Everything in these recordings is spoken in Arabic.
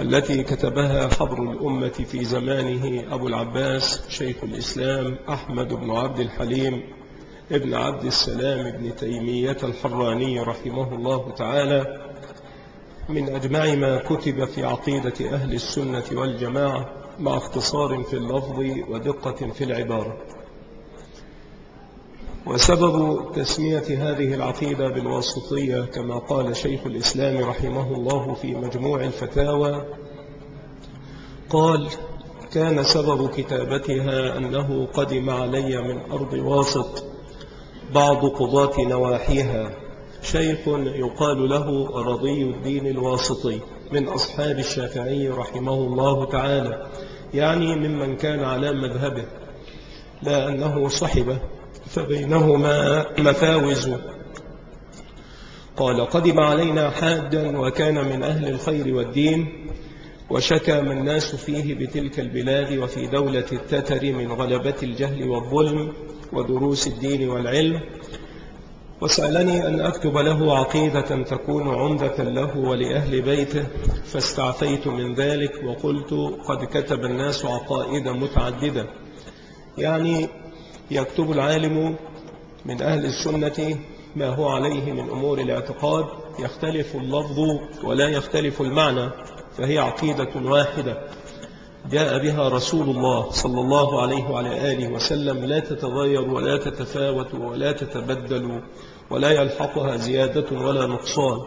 التي كتبها حبر الأمة في زمانه أبو العباس شيخ الإسلام أحمد بن عبد الحليم ابن عبد السلام بن تيمية الحراني رحمه الله تعالى من أجمع ما كتب في عقيدة أهل السنة والجماعة مع اختصار في اللفظ ودقة في العبارة. وسبب تسمية هذه العقيدة بالواسطية كما قال شيخ الإسلام رحمه الله في مجموع الفتاوى قال كان سبب كتابتها أنه قدم علي من أرض واسط بعض قضاة نواحيها. شيخ يقال له رضي الدين الواسطي من أصحاب الشافعي رحمه الله تعالى يعني ممن كان على مذهبه لا أنه صحبه فبينهما مفاوز. قال قدم علينا حادا وكان من أهل الخير والدين وشكى من الناس فيه بتلك البلاد وفي دولة التتر من غلبة الجهل والظلم ودروس الدين والعلم. وسألني أن أكتب له عقيدة تكون عمدة له ولأهل بيته فاستعفيت من ذلك وقلت قد كتب الناس عقائد متعددة. يعني يكتب العالم من أهل السنة ما هو عليه من أمور الاعتقاد يختلف اللفظ ولا يختلف المعنى فهي عقيدة واحدة. جاء بها رسول الله صلى الله عليه وعلى آله وسلم لا تتغير ولا تتفاوت ولا تتبدل ولا يلحقها زيادة ولا نقصان.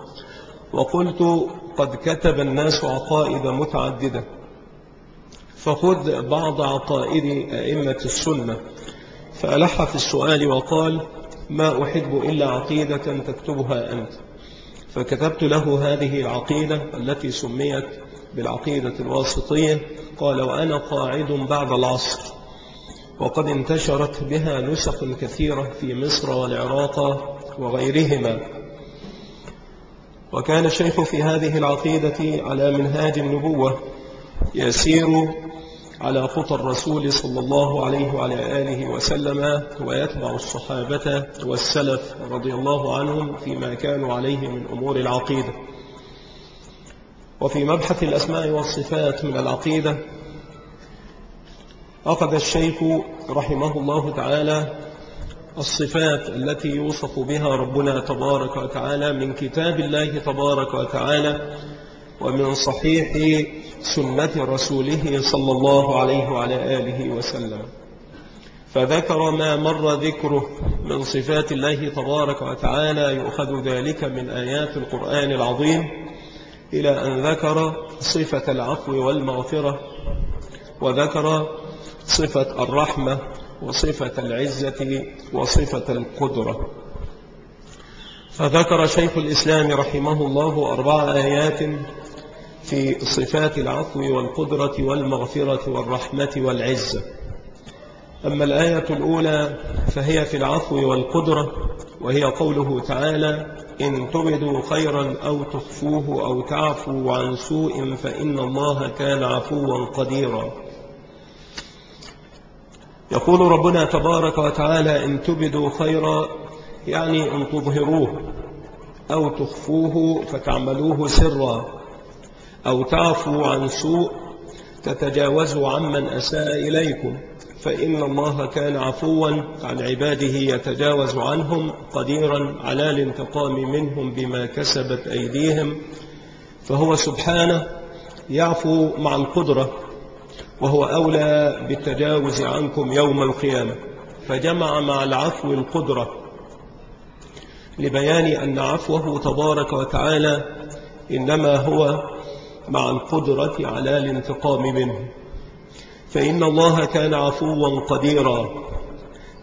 وقلت قد كتب الناس عقائد متعددة فخذ بعض عقائد أئمة السنة. فألح في السؤال وقال ما أحب إلا عقيدة تكتبها أنت. فكتبت له هذه العقيدة التي سميت بالعقيدة الواسطية قال وأنا قاعد بعد العصر وقد انتشرت بها نسخ كثيرة في مصر والعراق وغيرهما. وكان الشيخ في هذه العقيدة على منهاج النبوة يسير على خطى الرسول صلى الله عليه وعلى آله وسلم ويتبع الصحابة والسلف رضي الله عنهم فيما كانوا عليه من أمور العقيدة. وفي مبحث الأسماء والصفات من العقيدة أخذ الشيخ رحمه الله تعالى الصفات التي يوصف بها ربنا تبارك وتعالى من كتاب الله تبارك وتعالى ومن صحيح سنة رسوله صلى الله عليه وعلى آله وسلم. فذكر ما مر ذكره من صفات الله تبارك وتعالى يؤخذ ذلك من آيات القرآن العظيم إلى أن ذكر صفة العفو والمغفرة وذكر صفة الرحمة وصفة العزة وصفة القدرة. فذكر شيخ الإسلام رحمه الله أربع آيات في صفات العفو والقدرة والمغفرة والرحمة والعزة أما الآية الأولى فهي في العفو والقدرة وهي قوله تعالى إن تبدوا خيرا أو تخفوه أو تعفوا عن سوء فإن الله كان عفوا قديرا. يقول ربنا تبارك وتعالى إن تبدوا خيرا يعني أن تظهروه أو تخفوه فتعملوه سرا. أو تعفوا عن سوء تتجاوزوا عمن أساء إليكم. فإن الله كان عفوا عن عباده يتجاوز عنهم قديرا على الانتقام منهم بما كسبت أيديهم. فهو سبحانه يعفو مع القدرة وهو أولى بالتجاوز عنكم يوم القيامة. فجمع مع العفو القدرة لبيان أن عفوه تبارك وتعالى إنما هو مع القدرة على الانتقام منه. فإن الله كان عفوا قديرا.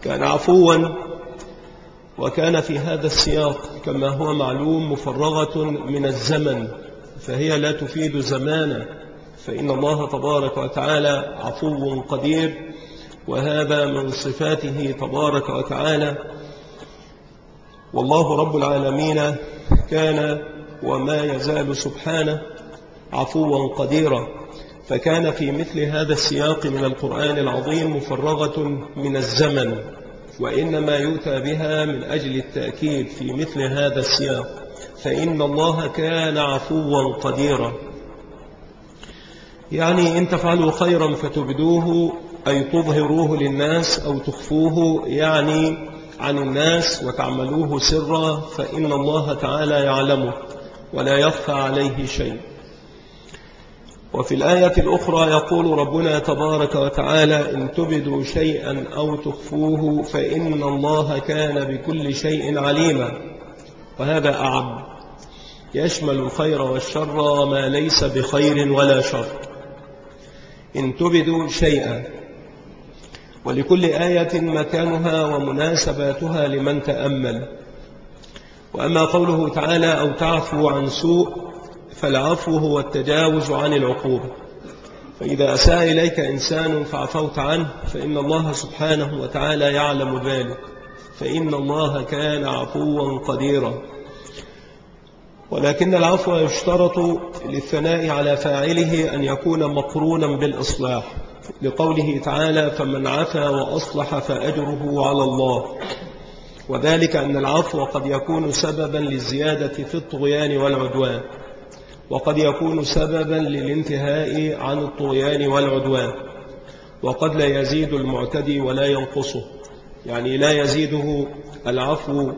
كان عفوا وكان في هذا السياق كما هو معلوم مفرغة من الزمن فهي لا تفيد زمانا. فإن الله تبارك وتعالى عفو قدير وهذا من صفاته تبارك وتعالى. والله رب العالمين كان وما يزال سبحانه عفوا قديرا فكان في مثل هذا السياق من القرآن العظيم مفرغة من الزمن وإنما يؤتى بها من أجل التأكيد في مثل هذا السياق فإن الله كان عفوا قديرا. يعني إن تفعلوا خيرا فتبدوه أي تظهروه للناس أو تخفوه يعني عن الناس وتعملوه سرا فإن الله تعالى يعلمه ولا يخفى عليه شيء. وفي الآية الأخرى يقول ربنا تبارك وتعالى إن تبدوا شيئا أو تخفوه فإن الله كان بكل شيء عليما. وهذا أعم. يشمل الخير والشر ما ليس بخير ولا شر. إن تبدوا شيئا. ولكل آية مكانها ومناسباتها لمن تأمل. وأما قوله تعالى أو تعفو عن سوء فالعفو هو التجاوز عن العقوبة. فإذا أساء إليك إنسان فعفوت عنه فإن الله سبحانه وتعالى يعلم ذلك. فإن الله كان عفوا قديرا. ولكن العفو يشترط للثناء على فاعله أن يكون مقرونا بالإصلاح. لقوله تعالى فمن عفا وأصلح فأجره على الله. وذلك أن العفو قد يكون سببا للزيادة في الطغيان والعدوان. وقد يكون سببا للانتهاء عن الطغيان والعدوان وقد لا يزيد المعتدي ولا ينقصه يعني لا يزيده العفو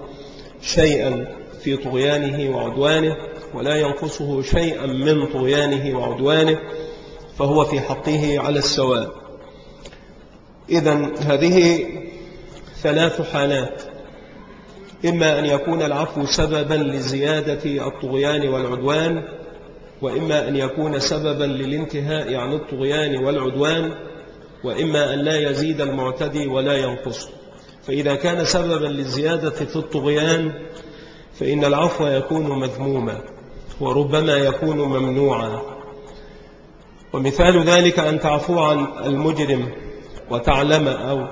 شيئا في طغيانه وعدوانه ولا ينقصه شيئا من طغيانه وعدوانه فهو في حقه على السواء. إذا هذه ثلاث حالات إما أن يكون العفو سببا لزيادة الطغيان والعدوان وإما أن يكون سببا للانتهاء عن الطغيان والعدوان وإما أن لا يزيد المعتدي ولا ينقص. فإذا كان سببا للزيادة في الطغيان فإن العفو يكون مذموما وربما يكون ممنوعا. ومثال ذلك أن تعفو عن المجرم وتعلم أو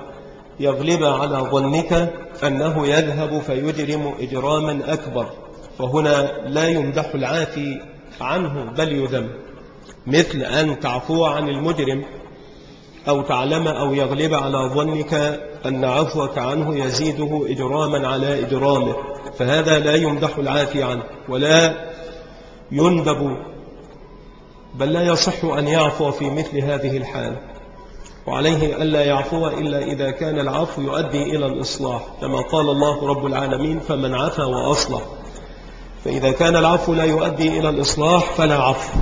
يغلب على ظنك أنه يذهب فيجرم إجراما أكبر فهنا لا يمدح العافي عنه بل يذم. مثل أن تعفو عن المجرم أو تعلم أو يغلب على ظنك أن عفوك عنه يزيده إجراما على إجرامه فهذا لا يمدح العافي عنه ولا يندب بل لا يصح أن يعفو في مثل هذه الحال. وعليه ألا يعفو إلا إذا كان العفو يؤدي إلى الإصلاح كما قال الله رب العالمين فمن عفى وأصلح. فإذا كان العفو لا يؤدي إلى الإصلاح فلا عفو.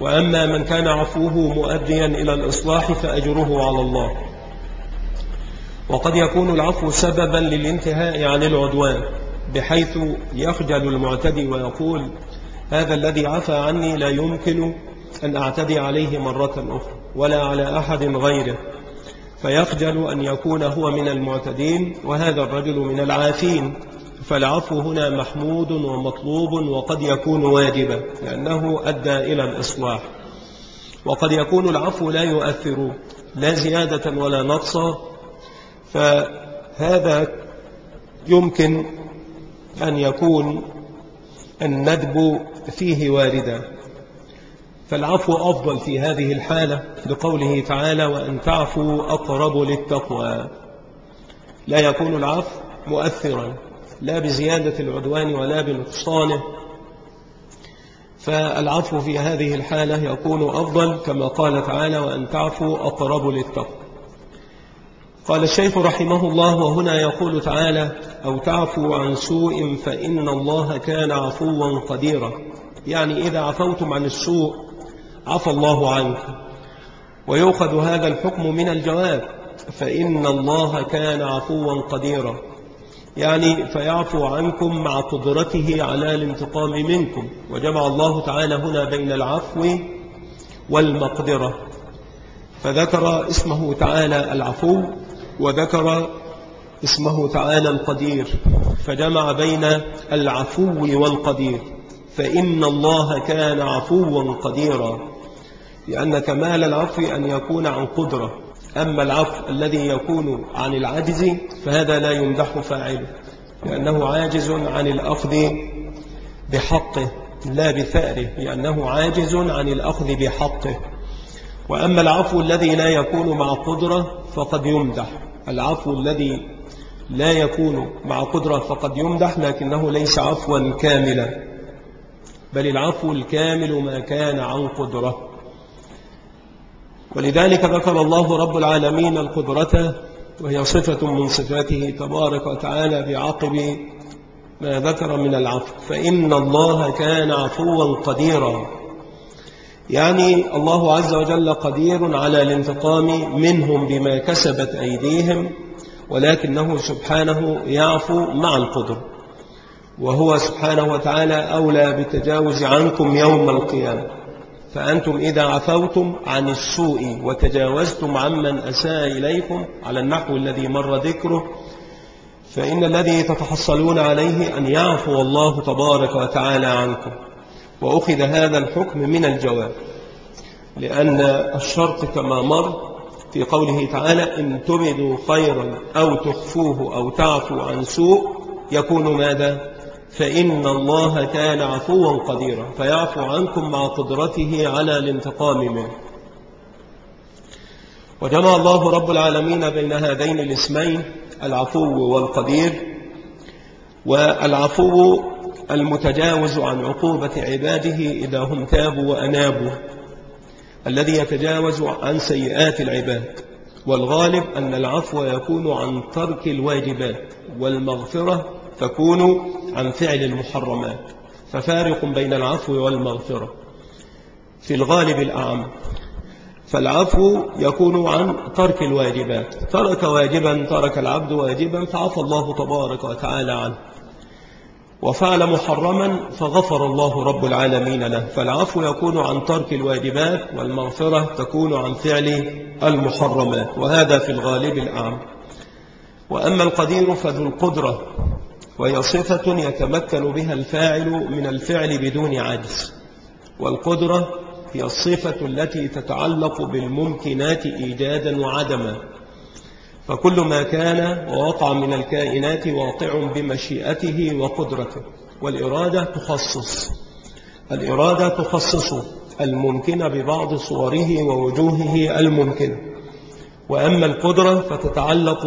وأما من كان عفوه مؤديا إلى الإصلاح فأجره على الله. وقد يكون العفو سببا للانتهاء عن العدوان بحيث يخجل المعتدي ويقول هذا الذي عفى عني لا يمكن أن أعتدي عليه مرة أخرى ولا على أحد غيره. فيخجل أن يكون هو من المعتدين وهذا الرجل من العافين. فالعفو هنا محمود ومطلوب وقد يكون واجبا لأنه أدى إلى الإصلاح. وقد يكون العفو لا يؤثر لا زيادة ولا نقصا فهذا يمكن أن يكون الندب فيه واردا. فالعفو أفضل في هذه الحالة لقوله تعالى وأن تعفوا أقرب للتقوى لا يكون العفو مؤثرا. لا بزيادة العدوان ولا بنقصانه. فالعفو في هذه الحالة يكون أفضل كما قال تعالى وأن تعفوا أقرب للتقوى قال الشيخ رحمه الله وهنا يقول تعالى أو تعفو عن سوء فإن الله كان عفوا قديرا يعني إذا عفوتم عن السوء عفى الله عنك. ويؤخذ هذا الحكم من الجواب فإن الله كان عفوا قديرا يعني فيعفو عنكم مع قدرته على الانتقام منكم. وجمع الله تعالى هنا بين العفو والمقدرة. فذكر اسمه تعالى العفو وذكر اسمه تعالى القدير. فجمع بين العفو والقدير. فإن الله كان عفوا قديرا لأن كمال العفو أن يكون عن قدرة. أما العفو الذي يكون عن العجز فهذا لا يمدح فاعله لأنه عاجز عن الأخذ بحقه لا بثأره لأنه عاجز عن الأخذ بحقه. وأما العفو الذي لا يكون مع قدرة فقد يمدح العفو الذي لا يكون مع قدرة فقد يمدح لكنه ليس عفوا كاملا بل العفو الكامل ما كان عن قدرة. ولذلك ذكر الله رب العالمين القدرة وهي صفة من صفاته تبارك وتعالى بعقب ما ذكر من العفو. فإن الله كان عفوا قديرا. يعني الله عز وجل قدير على الانتقام منهم بما كسبت أيديهم ولكنه سبحانه يعفو مع القدر. وهو سبحانه وتعالى أولى بالتجاوز عنكم يوم القيامة. فأنتم إذا عفوتم عن السوء وتجاوزتم عمن أساء إليكم على النحو الذي مر ذكره فإن الذي تتحصلون عليه أن يعفو الله تبارك وتعالى عنكم. وأخذ هذا الحكم من الجواب لأن الشرط كما مر في قوله تعالى إن تبدوا خيرا أو تخفوه أو تعفو عن سوء يكون ماذا؟ فإن الله كان عفوا قديرا. فيعفو عنكم مع قدرته على الانتقام منه. وجمع الله رب العالمين بين هذين الاسمين العفو والقدير والعفو المتجاوز عن عقوبة عباده إذا هم تابوا وأنابوا الذي يتجاوز عن سيئات العباد والغالب أن العفو يكون عن ترك الواجبات والمغفرة تكون عن فعل المحرمات ففارق بين العفو والمغفرة. في الغالب الأعم. فالعفو يكون عن ترك الواجبات. ترك واجبا ترك العبد واجبا فعفى الله تبارك وتعالى عنه. وفعل محرما فغفر الله رب العالمين له. فالعفو يكون عن ترك الواجبات والمغفرة تكون عن فعل المحرمات. وهذا في الغالب الأعم. وأما القدير فذو القدرة. وهي صفة يتمكن بها الفاعل من الفعل بدون عجز. والقدرة هي الصفة التي تتعلق بالممكنات إيجادا وعدما. فكل ما كان ووقع من الكائنات واقع بمشيئته وقدرته. والإرادة تخصص. الإرادة تخصص الممكن ببعض صوره ووجوهه الممكنة وأما القدرة فتتعلق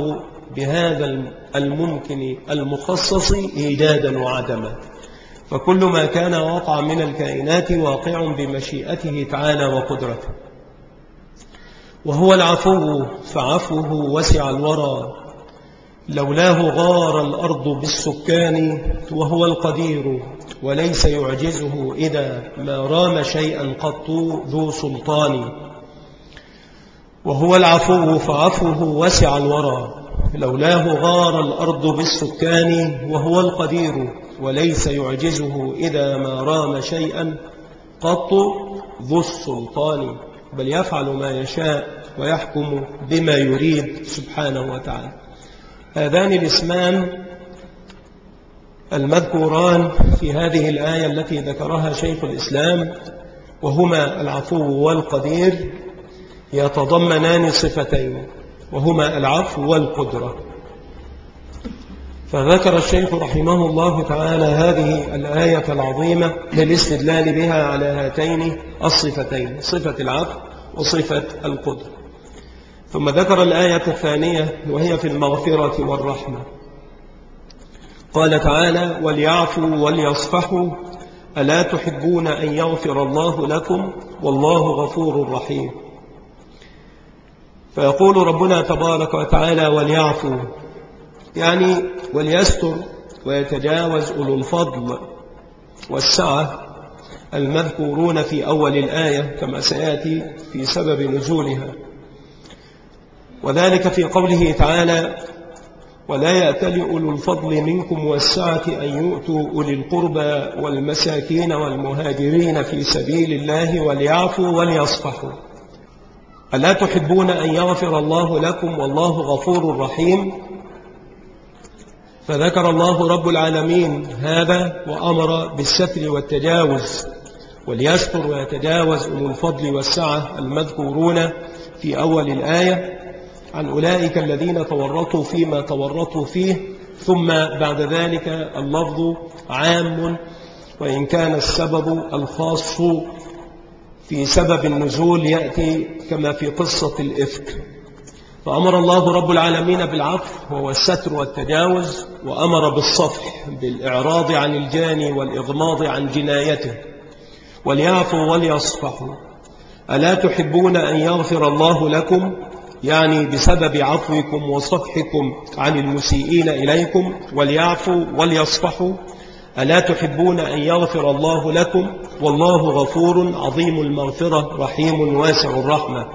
بهذا الممكن المخصص إيجادا وعدما. فكل ما كان وقع من الكائنات واقع بمشيئته تعالى وقدرته. وهو العفو فعفوه وسع الورى. لولاه غار الأرض بالسكان وهو القدير وليس يعجزه إذا ما رام شيئا قط ذو سلطان. وهو العفو فعفوه وسع الورى. لولاه غار الأرض بالسكان وهو القدير وليس يعجزه إذا ما رام شيئا قط ذو السلطان بل يفعل ما يشاء ويحكم بما يريد سبحانه وتعالى. هذان الاسمان المذكوران في هذه الآية التي ذكرها شيخ الإسلام وهما العفو والقدير يتضمنان صفتين. وهما العفو والقدرة. فذكر الشيخ رحمه الله تعالى هذه الآية العظيمة للاستدلال بها على هاتين الصفتين صفة العفو وصفة القدرة. ثم ذكر الآية الثانية وهي في المغفرة والرحمة. قال تعالى وليعفوا وليصفحوا ألا تحبون أن يغفر الله لكم؟ والله غفور رحيم. فيقول ربنا تبارك وتعالى وليعفوا يعني وليستر ويتجاوز أولو الفضل والسعة المذكورون في أول الآية كما سيأتي في سبب نزولها. وذلك في قوله تعالى ولا يأتل أولو الفضل منكم والسعة أن يؤتوا أولي القربى والمساكين والمهاجرين في سبيل الله وليعفوا وليصفحوا. ألا تحبون أن يغفر الله لكم والله غفور رحيم؟ فذكر الله رب العالمين هذا وأمر بالستر والتجاوز وليستر ويتجاوز أولو الفضل والسعة المذكورون في أول الآية عن أولئك الذين تورطوا فيما تورطوا فيه ثم بعد ذلك اللفظ عام وإن كان السبب الخاص في سبب النزول يأتي كما في قصة الإفك. فأمر الله رب العالمين بالعفو وهو الستر والتجاوز وأمر بالصفح بالإعراض عن الجاني والإغماض عن جنايته. وليعفوا وليصفحوا. ألا تحبون أن يغفر الله لكم؟ يعني بسبب عفوكم وصفحكم عن المسيئين إليكم وليعفوا وليصفحوا. ألا تحبون أن يغفر الله لكم؟ والله غفور عظيم المغفرة رحيم واسع الرحمة.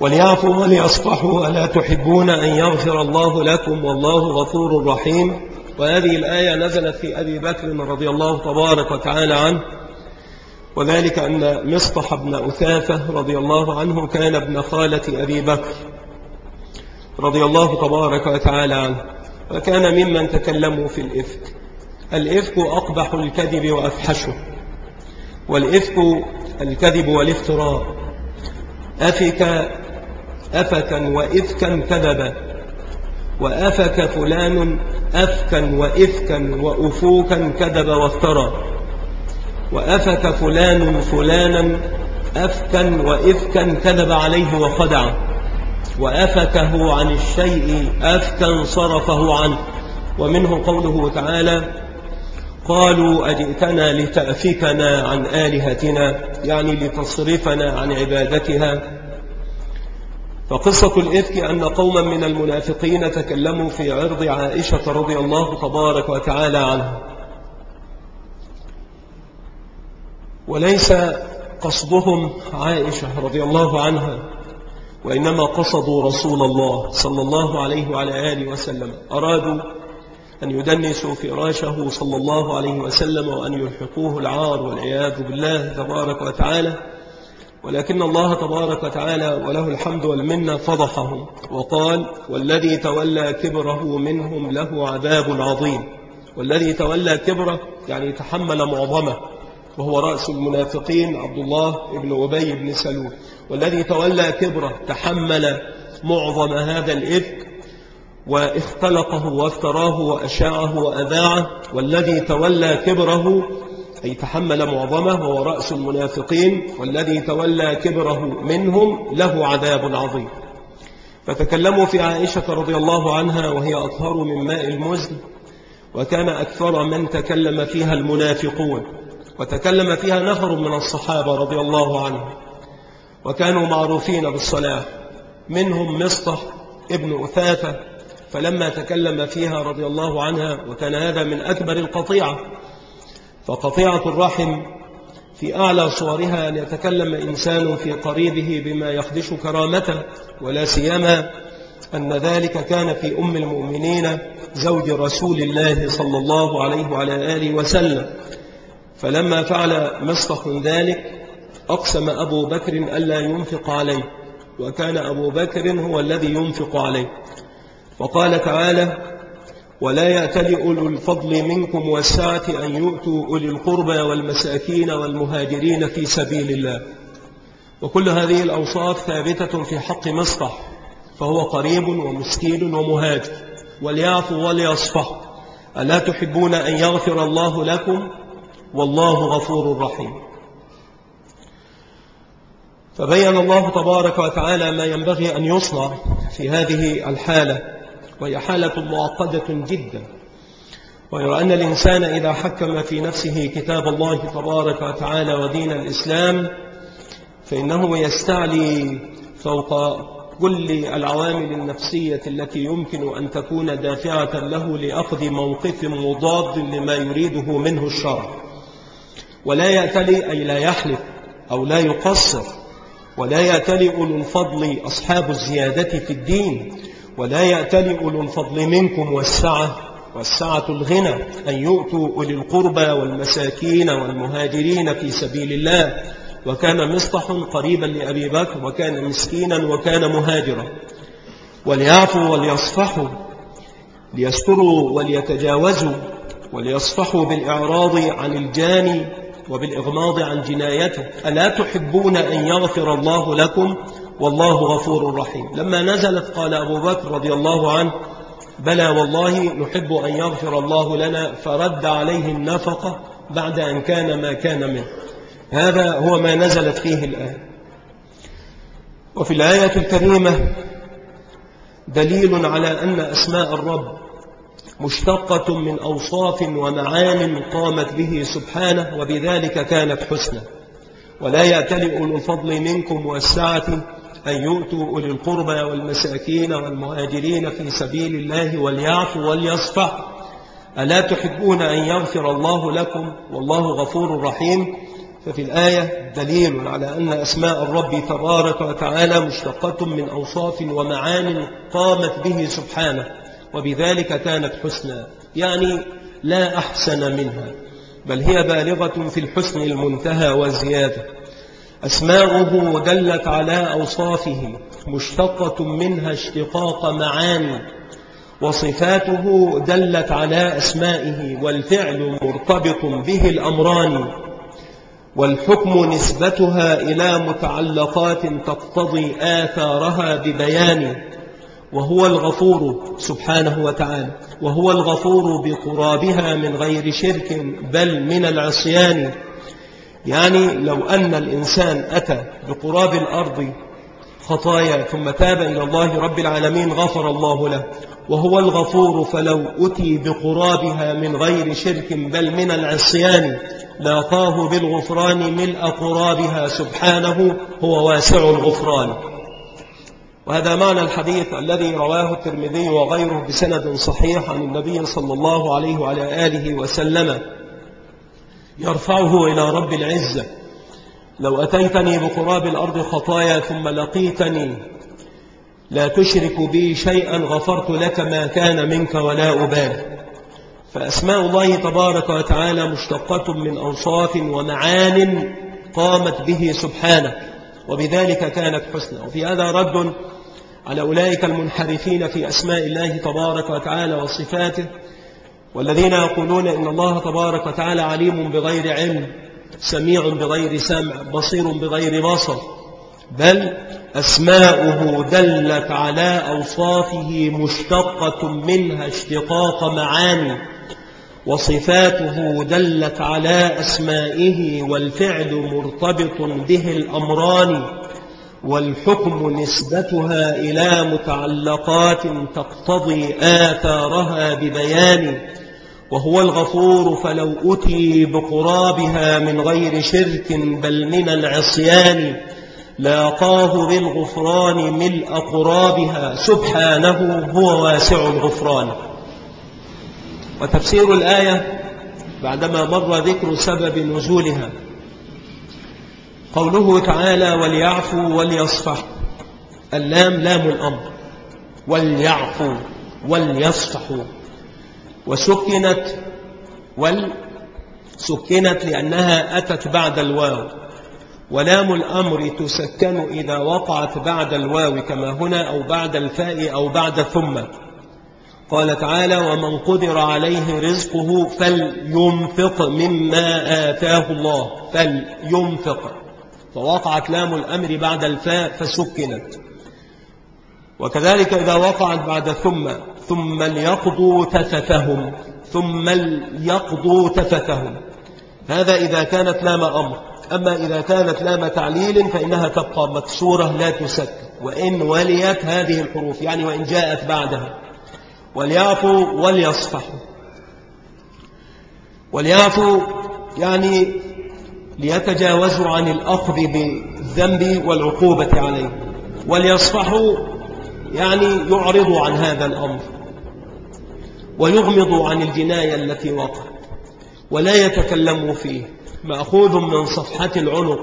وليعفوا وليصفحوا ألا تحبون أن يغفر الله لكم؟ والله غفور رحيم. وهذه الآية نزلت في أبي بكر رضي الله تبارك وتعالى عنه. وذلك أن مصطح بن أثافة رضي الله عنه كان ابن خالة أبي بكر رضي الله تبارك وتعالى عنه. وكان ممن تكلموا في الإفك. الإفك أقبح الكذب وأفحشه. والإفك الكذب والافتراء. أفك أفكا وإفكا كذبا. وأفك فلان أفكا وإفكا وأفوكا كذب وافترى. وأفك فلان فلانا أفكا وإفكا كذب عليه وخدع وأفكه عن الشيء أفكا صرفه عنه. ومنه قوله تعالى قالوا أجئتنا لتأفكنا عن آلهتنا يعني لتصرفنا عن عبادتها. فقصة الإفك أن قوما من المنافقين تكلموا في عرض عائشة رضي الله تبارك وتعالى عنها. وليس قصدهم عائشة رضي الله عنها. وإنما قصدوا رسول الله صلى الله عليه وعلى آله وسلم. أرادوا أن يدنسوا فراشه صلى الله عليه وسلم وأن يلحقوه العار والعياذ بالله تبارك وتعالى. ولكن الله تبارك وتعالى وله الحمد والمنة فضحهم وقال والذي تولى كبره منهم له عذاب عظيم. والذي تولى كبره يعني تحمل معظمه وهو رأس المنافقين عبد الله بن أبي بن سلول. والذي تولى كبره تحمل معظم هذا الإفك واختلقه وافتراه وأشاعه وأذاعه والذي تولى كبره أي تحمل معظمه وهو رأس المنافقين والذي تولى كبره منهم له عذاب عظيم. فتكلموا في عائشة رضي الله عنها وهي أطهر من ماء المزن وكان أكثر من تكلم فيها المنافقون وتكلم فيها نفر من الصحابة رضي الله عنهم. وكانوا معروفين بالصلاة. منهم مصطح ابن أثاثة فلما تكلم فيها رضي الله عنها وكان هذا من أكبر القطيعة. فقطيعة الرحم في أعلى صورها أن يتكلم إنسان في قريبه بما يخدش كرامته ولا سيما أن ذلك كان في أم المؤمنين زوج رسول الله صلى الله عليه وعلى آله وسلم. فلما فعل مصطح ذلك أقسم أبو بكر ألا ينفق عليه وكان أبو بكر هو الذي ينفق عليه. وقال تعالى ولا يأتل أولو الفضل منكم والسعة أن يؤتوا أولي القربى والمساكين والمهاجرين في سبيل الله. وكل هذه الأوصاف ثابتة في حق مصطح فهو قريب ومسكين ومهاجر وليعفوا وليصفحوا ألا تحبون أن يغفر الله لكم؟ والله غفور رحيم. فبين الله تبارك وتعالى ما ينبغي أن يصنع في هذه الحالة وهي حالة معقدة جدا. ويرى أن الإنسان إذا حكم في نفسه كتاب الله تبارك وتعالى ودين الإسلام فإنه يستعلي فوق كل العوامل النفسية التي يمكن أن تكون دافعة له لأخذ موقف مضاد لما يريده منه الشرع. ولا يأتلي أي لا يحلف أو لا يقصر. ولا يأتلي أولو الفضل أصحاب الزيادة في الدين ولا يأتلي أولو الفضل منكم والسعة والسعة الغنى أن يؤتوا أولي القربى والمساكين والمهاجرين في سبيل الله وكان مصطح قريبا لأبي بكر وكان مسكينا وكان مهاجرا. وليعفوا وليصفحوا ليستروا وليتجاوزوا وليصفحوا بالإعراض عن الجاني وبالإغماض عن جنايته ألا تحبون أن يغفر الله لكم؟ والله غفور رحيم. لما نزلت قال أبو بكر رضي الله عنه بلى والله نحب أن يغفر الله لنا فرد عليه النفقة بعد أن كان ما كان منه. هذا هو ما نزلت فيه الآية. وفي الآية الكريمة دليل على أن أسماء الرب مشتقة من أوصاف ومعان قامت به سبحانه وبذلك كانت حسنة ولا يأتلئ أولو الفضل منكم والسعة أن يؤتوا أولي القربى والمساكين والمهاجرين في سبيل الله وليعفوا وليصفح ألا تحبون أن يغفر الله لكم؟ والله غفور رحيم. ففي الآية دليل على أن أسماء الرب تبارك وتعالى مشتقة من أوصاف ومعان قامت به سبحانه. وبذلك كانت حسنى يعني لا أحسن منها بل هي بالغة في الحسن المنتهى والزيادة أسماؤه دلت على أوصافه مشتقة منها اشتقاق معاني وصفاته دلت على أسمائه والفعل مرتبط به الأمران والحكم نسبتها إلى متعلقات تقتضي آثارها ببيان. وهو الغفور سبحانه وتعالى وهو الغفور بقرابها من غير شرك بل من العصيان. يعني لو أن الإنسان أتى بقراب الأرض خطايا ثم تاب إلى الله رب العالمين غفر الله له وهو الغفور فلو أتي بقرابها من غير شرك بل من العصيان لاقاه بالغفران ملء قرابها سبحانه هو واسع الغفران. وهذا معنى الحديث الذي رواه الترمذي وغيره بسند صحيح عن النبي صلى الله عليه وعلى آله وسلم. يرفعه إلى رب العزة. لو أتيتني بقراب الأرض خطايا ثم لقيتني لا تشرك بي شيئا غفرت لك ما كان منك ولا أبالي. فأسماء الله تبارك وتعالى مشتقة من أوصاف ومعان قامت به سبحانه وبذلك كانت حسنى. وفي هذا رد على أولئك المنحرفين في أسماء الله تبارك وتعالى وصفاته والذين يقولون إن الله تبارك وتعالى عليم بغير علم سميع بغير سمع بصير بغير بصر بل أسماؤه دلت على أوصافه مشتقة منها اشتقاق معاني وصفاته دلت على أسمائه والفعل مرتبط به الأمران. والحكم نسبتها إلى متعلقات تقتضي آثارها ببيان وهو الغفور فلو أتي بقرابها من غير شرك بل من العصيان لاقاه بالغفران ملء قرابها. سبحانه هو واسع الغفران. وتفسير الآية بعدما مر ذكر سبب نزولها. قوله تعالى وليعفوا وليصفحوا اللام لام الأمر وليعفوا وليصفحوا. وسكنت وال سكنت لأنها أتت بعد الواو. ولام الأمر تسكن إذا وقعت بعد الواو كما هنا أو بعد الفاء أو بعد ثم. قال تعالى ومن قدر عليه رزقه فلينفق مما آتاه الله. فلينفق. فوقعت لام الأمر بعد الفاء فسكنت. وكذلك إذا وقعت بعد ثم ثم ليقضوا تفثهم ثم ليقضوا تفثهم. هذا إذا كانت لام أمر. أما إذا كانت لام تعليل فإنها تبقى مكسورة لا تسك. وإن وليت هذه الحروف يعني وإن جاءت بعدها. وليعفوا وليصفحوا. وليعفوا يعني ليتجاوزوا عن الأخذ بالذنب والعقوبة عليه وليصفحوا يعني يعرضوا عن هذا الأمر ويغمضوا عن الجناية التي وقعت ولا يتكلموا فيه مأخوذ من صفحة العنق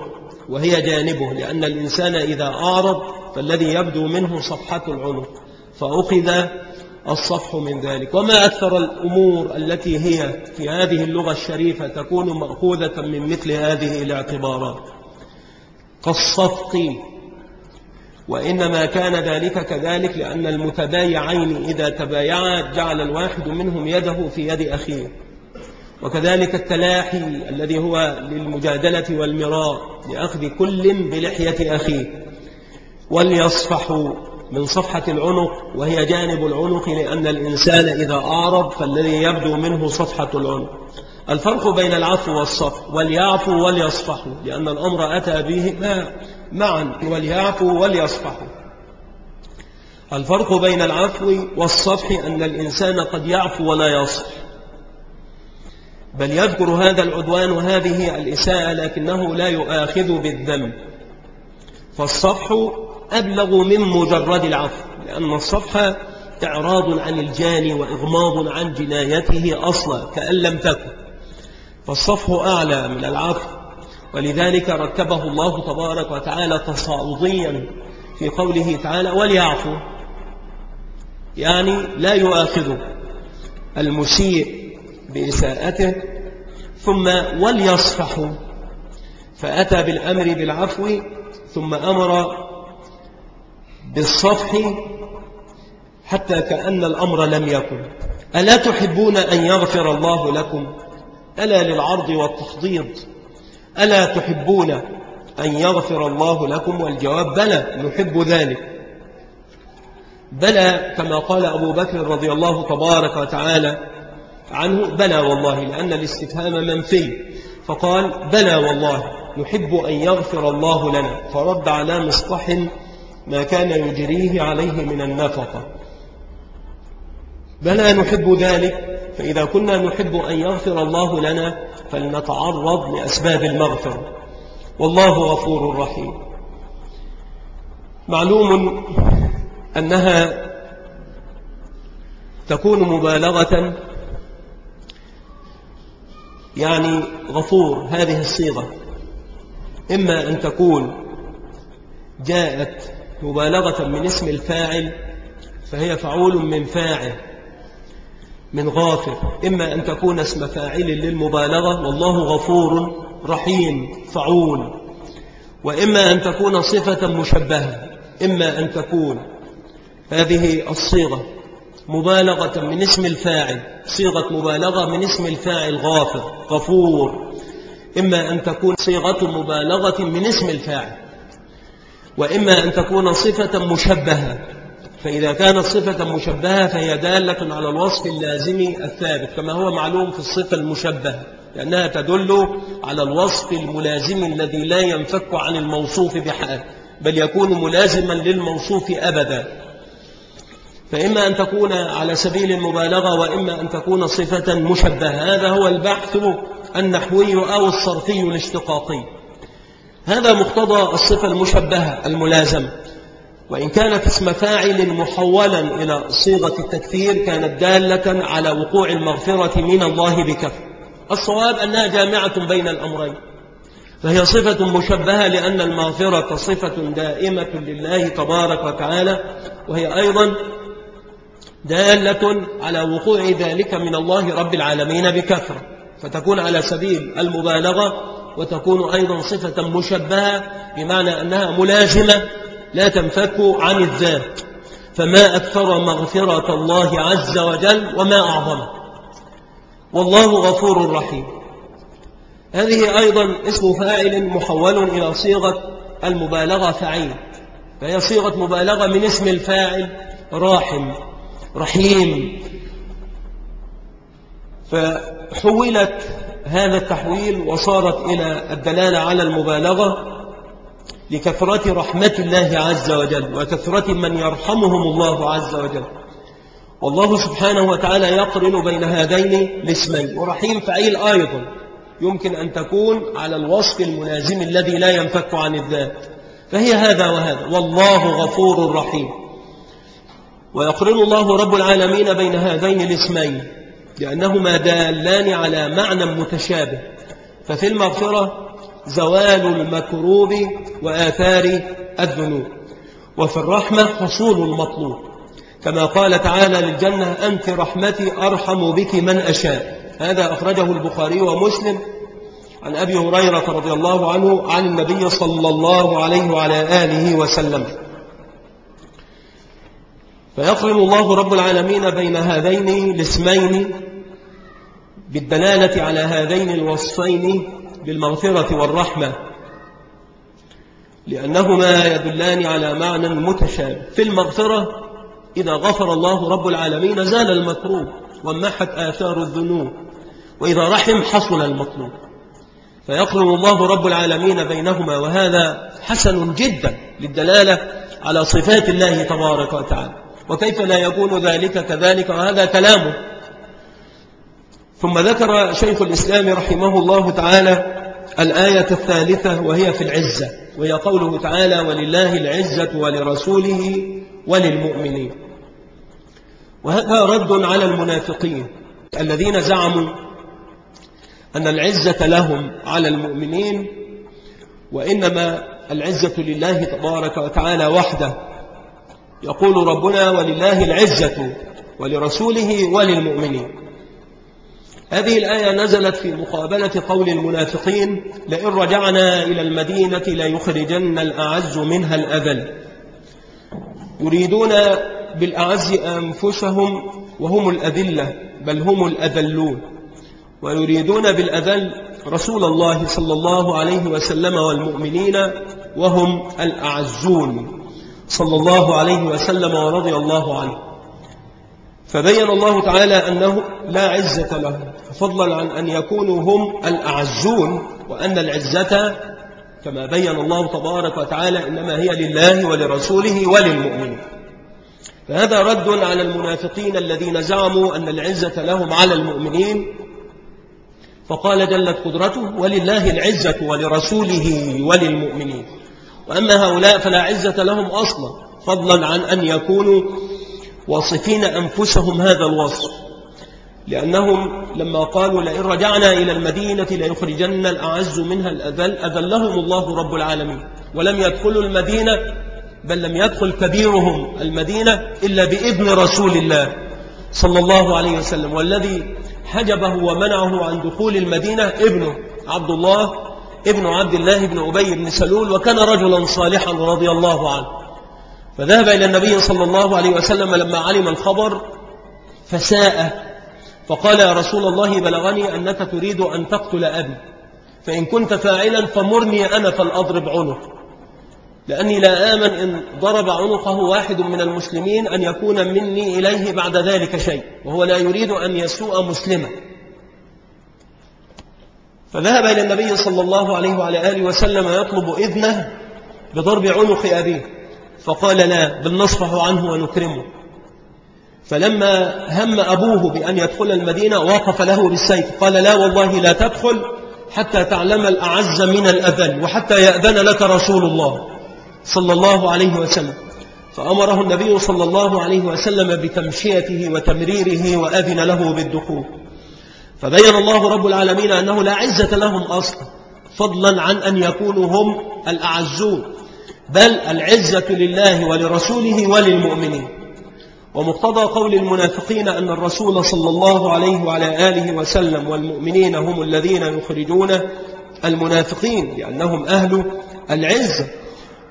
وهي جانبه لأن الإنسان إذا أعرض فالذي يبدو منه صفحة العنق فأخذ الصفح من ذلك. وما أكثر الأمور التي هي في هذه اللغة الشريفة تكون مأخوذة من مثل هذه الاعتبارات. كالصفق وإنما كان ذلك كذلك لأن المتبايعين إذا تبايعا جعل الواحد منهم يده في يد أخيه. وكذلك التلاحي الذي هو للمجادلة والمراء لأخذ كل بلحية أخيه. وليصفحوا من صفحة العنق وهي جانب العنق لأن الإنسان إذا أعرض فالذي يبدو منه صفحة العنق. الفرق بين العفو والصفح وليعفوا وليصفحوا لأن الأمر أتى به معا وليعفوا وليصفحوا الفرق بين العفو والصفح أن الإنسان قد يعفو ولا يصفح. بل يذكر هذا العدوان وهذه الإساءة لكنه لا يؤاخذ بالذنب. فالصفح أبلغ من مجرد العفو لأن الصفح إعراض عن الجاني وإغماض عن جنايته أصلا كأن لم تكن. فالصفح أعلى من العفو ولذلك ركبه الله تبارك وتعالى تصاعديا في قوله تعالى وليعفو يعني لا يؤاخذ المسيء بإساءته ثم وليصفحوا فأتى بالأمر بالعفو ثم أمر بالصفح حتى كأن الأمر لم يكن. ألا تحبون أن يغفر الله لكم؟ ألا للعرض والتخضيض ألا تحبون أن يغفر الله لكم؟ والجواب بلى نحب ذلك. بلى كما قال أبو بكر رضي الله تبارك وتعالى عنه بلى والله لأن الاستفهام منفي. فقال بلى والله نحب أن يغفر الله لنا. فرد على مصطح ما كان يجريه عليه من النفقة. بلى نحب ذلك فإذا كنا نحب أن يغفر الله لنا فلنتعرض لأسباب المغفرة. والله غفور رحيم. معلوم أنها تكون مبالغة يعني غفور هذه الصيغة. إما أن تكون جاءت مبالغة من اسم الفاعل فهي فعول من فاعل من غافر. إما أن تكون اسم فاعل للمبالغة والله غفور رحيم فعول. وإما أن تكون صفة مشبهة إما أن تكون. هذه الصيغة مبالغة من اسم الفاعل صيغة مبالغة من اسم الفاعل غافر غفور. إما أن تكون صيغة مبالغة من اسم الفاعل. وإما أن تكون صفة مشبهة. فإذا كانت صفة مشبهة فهي دالة على الوصف اللازم الثابت كما هو معلوم في الصفة المشبهة لأنها تدل على الوصف الملازم الذي لا ينفك عن الموصوف بحال بل يكون ملازما للموصوف أبدا. فإما أن تكون على سبيل المبالغة وإما أن تكون صفة مشبهة. هذا هو البحث النحوي أو الصرفي الاشتقاقي. هذا مقتضى الصفة المشبهة الملازمة. وإن كانت اسم فاعل محولا إلى صيغة التكثير كانت دالة على وقوع المغفرة من الله بكفر الصواب أنها جامعة بين الأمرين. فهي صفة مشبهة لأن المغفرة صفة دائمة لله تبارك وتعالى وهي أيضا دالة على وقوع ذلك من الله رب العالمين بكثرة. فتكون على سبيل المبالغة وتكون أيضا صفة مشبهة بمعنى أنها ملازمة لا تنفك عن الذات. فما أكثر مغفرة الله عز وجل وما أعظمه والله غفور رحيم. هذه أيضا اسم فاعل محول إلى صيغة المبالغة فعيل. فهي صيغة مبالغة من اسم الفاعل راحم رحيم. فحولت هذا التحويل وصارت إلى الدلالة على المبالغة لكثرة رحمة الله عز وجل وكثرة من يرحمهم الله عز وجل. والله سبحانه وتعالى يقرن بين هذين الاسمين. ورحيم فعيل أيضا يمكن أن تكون على الوصف الملازم الذي لا ينفك عن الذات. فهي هذا وهذا. والله غفور رحيم. ويقرن الله رب العالمين بين هذين الاسمين. لأنهما دالان على معنى متشابه. ففي المغفرة زوال المكروب وآثار الذنوب. وفي الرحمة حصول المطلوب. كما قال تعالى للجنة أنت رحمتي أرحم بك من أشاء. هذا أخرجه البخاري ومسلم عن أبي هريرة رضي الله عنه عن النبي صلى الله عليه وعلى آله وسلم. فيقرن الله رب العالمين بين هذين الاسمين بالدلالة على هذين الوصفين بالمغفرة والرحمة لأنهما يدلان على معنى متشابه. في المغفرة إذا غفر الله رب العالمين زال المكروه ومحت آثار الذنوب وإذا رحم حصل المطلوب. فيقرن الله رب العالمين بينهما وهذا حسن جدا للدلالة على صفات الله تبارك وتعالى. وكيف لا يكون ذلك كذلك؟ وهذا كلامه. ثم ذكر شيخ الإسلام رحمه الله تعالى الآية الثالثة وهي في العزة وهي قوله تعالى ولله العزة ولرسوله وللمؤمنين وهذا رد على المنافقين الذين زعموا أن العزة لهم على المؤمنين وإنما العزة لله تبارك وتعالى وحده. يقول ربنا ولله العزة ولرسوله وللمؤمنين. هذه الآية نزلت في مقابلة قول المنافقين لئن رجعنا إلى المدينة ليخرجن الأعز منها الأذل يريدون بالأعز أنفسهم وهم الأذلة بل هم الأذلون. ويريدون بالأذل رسول الله صلى الله عليه وسلم والمؤمنين وهم الأعزون. صلى الله عليه وسلم ورضي الله عنه. فبين الله تعالى أنه لا عزة لهم فضلا عن أن يكونوا هم الأعزون وأن العزة كما بين الله تبارك وتعالى إنما هي لله ولرسوله وللمؤمنين. فهذا رد على المنافقين الذين زعموا أن العزة لهم على المؤمنين. فقال جلت قدرته ولله العزة ولرسوله وللمؤمنين. وأما هؤلاء فلا عزة لهم أصلا فضلا عن أن يكونوا واصفين أنفسهم هذا الوصف. لأنهم لما قالوا لئن رجعنا إلى المدينة ليخرجن الأعز منها الأذل أذلهم الله رب العالمين. ولم يدخلوا المدينة بل لم يدخل كبيرهم المدينة إلا بإذن رسول الله صلى الله عليه وسلم. والذي حجبه ومنعه عن دخول المدينة ابنه عبد الله ابن عبد الله بن أبي بن سلول وكان رجلا صالحا رضي الله عنه. فذهب إلى النبي صلى الله عليه وسلم لما علم الخبر فساء فقال يا رسول الله بلغني أنك تريد أن تقتل أبي فإن كنت فاعلا فمرني أنا فالأضرب عنق لأني لا آمن إن ضرب عنقه واحد من المسلمين أن يكون مني إليه بعد ذلك شيء وهو لا يريد أن يسوء مسلما فذهب إلى النبي صلى الله عليه وعلى آله وسلم يطلب إذنه بضرب عنق أبيه فقال لا بل نصفح عنه ونكرمه. فلما هم أبوه بأن يدخل المدينة وقف له بالسيف قال لا والله لا تدخل حتى تعلم الأعز من الأذل وحتى يأذن لك رسول الله صلى الله عليه وسلم. فأمره النبي صلى الله عليه وسلم بتمشيته وتمريره وأذن له بالدخول. فبين الله رب العالمين أنه لا عزة لهم أصلا فضلا عن أن يكونوا هم الأعزون بل العزة لله ولرسوله وللمؤمنين. ومقتضى قول المنافقين أن الرسول صلى الله عليه وعلى آله وسلم والمؤمنين هم الذين يخرجون المنافقين لأنهم أهل العزة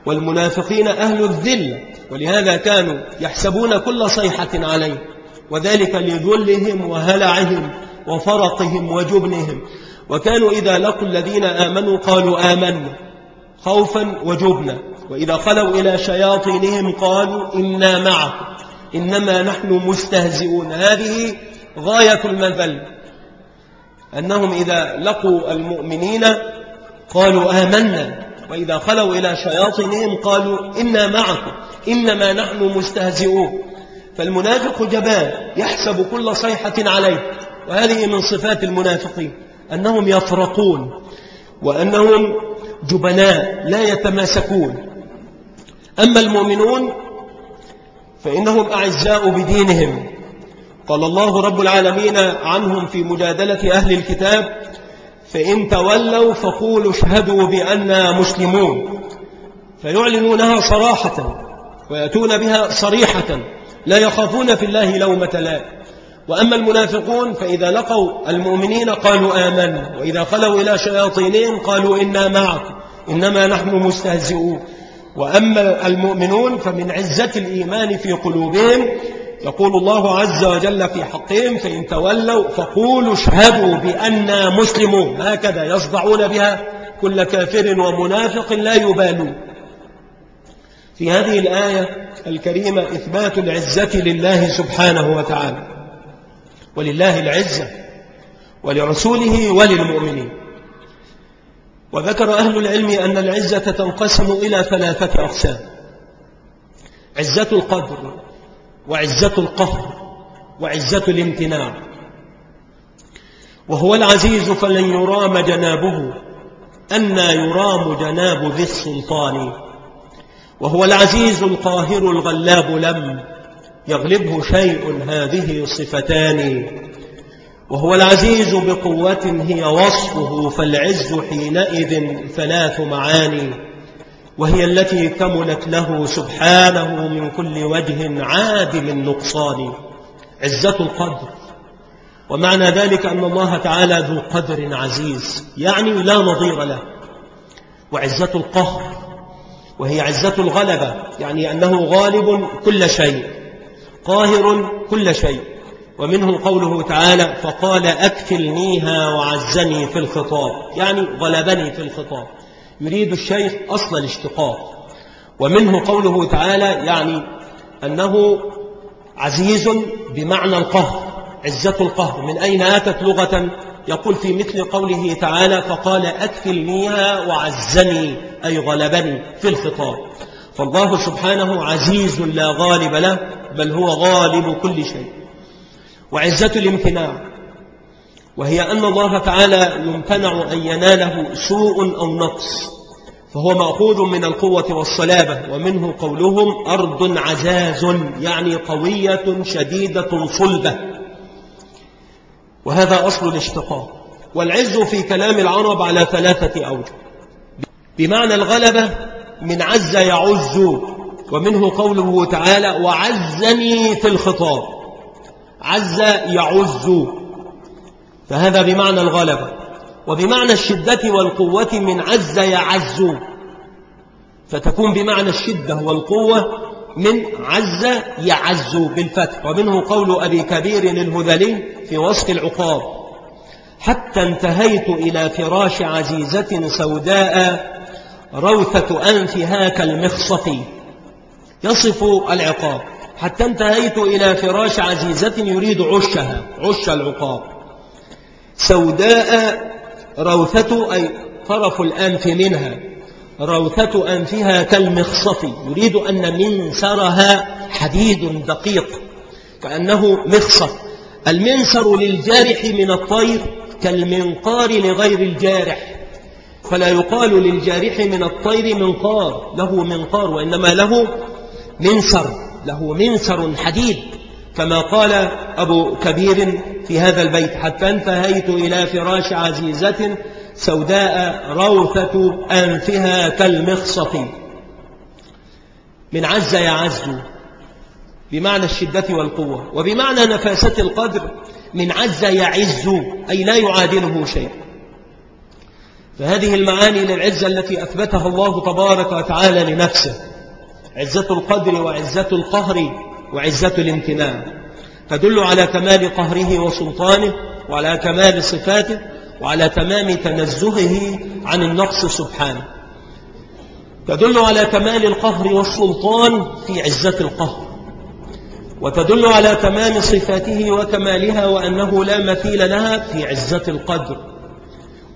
والمنافقين أهل الذل ولهذا كانوا يحسبون كل صيحة عليه وذلك لذلهم وهلعهم. وفرقهم وجبنهم. وكانوا إذا لقوا الذين آمنوا قالوا آمنا خوفا وجبنا. وإذا خلوا إلى شياطينهم قالوا إنا معكم. إنما نحن مستهزئون. هذه غاية المثل أنهم إذا لقوا المؤمنين قالوا آمنا. وإذا خلوا إلى شياطينهم قالوا إنا معكم. إنما نحن مستهزئون. فالمنافق جبان يحسب كل صيحة عليه. وهذه من صفات المنافقين أنهم يفرقون وأنهم جبناء لا يتماسكون. أما المؤمنون فإنهم أعزاء بدينهم. قال الله رب العالمين عنهم في مجادلة أهل الكتاب فإن تولوا فقولوا اشهدوا بأننا مسلمون فيعلنونها صراحة ويأتون بها صريحة لا يخافون في الله لومة لا وأما المنافقون فإذا لقوا المؤمنين قالوا آمنا وإذا خلوا إلى شياطينهم قالوا إنا معكم إنما نحن مستهزئون. وأما المؤمنون فمن عزة الإيمان في قلوبهم يقول الله عز وجل في حقهم فإن تولوا فقولوا اشهدوا بأننا مسلمون. هكذا يصدعون بها كل كافر ومنافق لا يبالون. في هذه الآية الكريمة إثبات العزة لله سبحانه وتعالى. ولله العزة ولرسوله وللمؤمنين. وذكر أهل العلم أن العزة تنقسم إلى ثلاثة أقسام عزة القدر وعزة القهر وعزة الامتناع. وهو العزيز فلن يرام جنابه أن يرام جناب ذي السلطان. وهو العزيز القاهر الغلاب لم يغلبه شيء هذه صفتان وهو العزيز بقوة هي وصفه فالعز حينئذ ثلاث معاني وهي التي كملت له سبحانه من كل وجه عادم النقصان عزة القدر. ومعنى ذلك أن الله تعالى ذو قدر عزيز يعني لا نظير له وعزة القهر وهي عزة الغلبة يعني أنه غالب كل شيء. قاهر كل شيء. ومنه قوله تعالى فقال أكفلنيها وعزني في الخطاب. يعني غلبني في الخطاب. يريد الشيخ أصل الاشتقاق. ومنه قوله تعالى يعني أنه عزيز بمعنى القهر عزة القهر. من أين أتت لغة؟ يقول في مثل قوله تعالى فقال أكفلنيها وعزني أي غلبني في الخطاب. فالله سبحانه عزيز لا غالب له بل هو غالب كل شيء. وعزة الامتناع. وهي أن الله تعالى يمتنع أن يناله سوء أو نقص فهو مأخوذ من القوة والصلابة ومنه قولهم أرض عزاز يعني قوية شديدة صلبة. وهذا أصل الاشتقاق. والعز في كلام العرب على ثلاثة أوجه. بمعنى الغلبة من عز يعز ومنه قوله تعالى وعزني في الخطاب عز يعز فهذا بمعنى الغلبة وبمعنى الشدة والقوة من عز يعز فتكون بمعنى الشدة والقوة من عز يعز بالفتح. ومنه قول أبي كبير الهذلي في وصف العقاب حتى انتهيت إلى فراش عزيزة سوداء روثة أنفها كالمخصف يصف العقاب. حتى انتهيت إلى فراش عزيزة يريد عشها. عش العقاب. سوداء روثة أي طرف الأنف منها. روثة أنفها كالمخصف. يريد أن منسرها حديد دقيق. كأنه مخصف. المنسر للجارح من الطير كالمنقار لغير الجارح. فلا يقال للجارح من الطير منقار له منقار وإنما له منسر له منسر حديد. كما قال أبو كبير في هذا البيت حتى انتهيت إلى فراش عزيزة سوداء روثة أنفها كالمخصف. من عز يعز بمعنى الشدة والقوة وبمعنى نفاسة القدر من عز يعز أي لا يعادله شيء. فهذه المعاني للعزة التي أثبتها الله تبارك وتعالى لنفسه. عزة القدر وعزة القهر وعزة الامتناع تدل على كمال قهره وسلطانه وعلى كمال صفاته وعلى تمام تنزهه عن النقص سبحانه. تدل على كمال القهر والسلطان في عزة القهر. وتدل على تمام صفاته وكمالها وأنه لا مثيل لها في عزة القدر.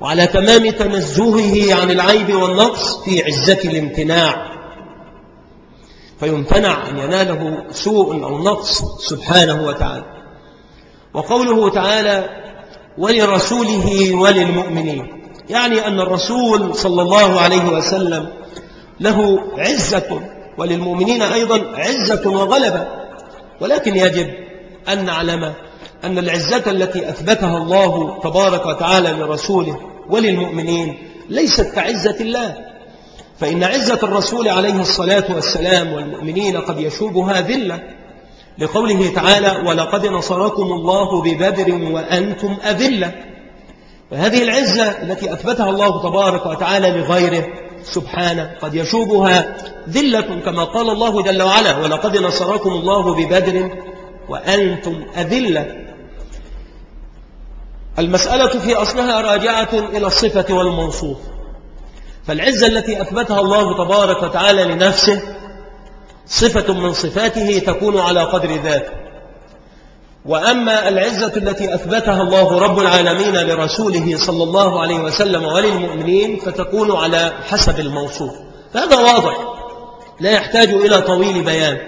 وعلى تمام تنزهه عن العيب والنقص في عزة الامتناع. فيمتنع أن يناله سوء أو نقص سبحانه وتعالى. وقوله تعالى ولرسوله وللمؤمنين يعني أن الرسول صلى الله عليه وسلم له عزة وللمؤمنين أيضا عزة وغلبة. ولكن يجب أن نعلم أن العزة التي أثبتها الله تبارك وتعالى لرسوله وللمؤمنين ليست كعزة الله. فإن عزة الرسول عليه الصلاة والسلام والمؤمنين قد يشوبها ذلة لقوله تعالى ولقد نصركم الله ببدر وأنتم أذلة فهذه العزة التي أثبتها الله تبارك وتعالى لغيره سبحانه قد يشوبها ذلة كما قال الله جل وعلا ولقد نصركم الله ببدر وأنتم أذلة المسألة في أصلها راجعة إلى الصفة والموصوف. فالعزة التي أثبتها الله تبارك وتعالى لنفسه صفة من صفاته تكون على قدر ذاته. وأما العزة التي أثبتها الله رب العالمين لرسوله صلى الله عليه وسلم وللمؤمنين فتكون على حسب الموصوف. فهذا واضح لا يحتاج إلى طويل بيان.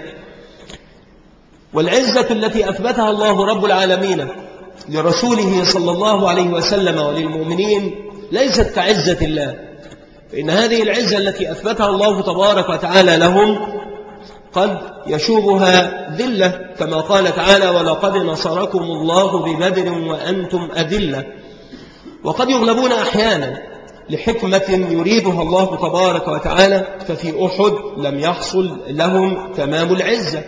والعزة التي أثبتها الله رب العالمين لرسوله صلى الله عليه وسلم وللمؤمنين ليست كعزة الله. فإن هذه العزة التي أثبتها الله تبارك وتعالى لهم قد يشوبها ذلة كما قال تعالى ولقد نصركم الله ببدر وأنتم أذلة وقد يغلبون أحيانا لحكمة يريدها الله تبارك وتعالى ففي أحد لم يحصل لهم تمام العزة.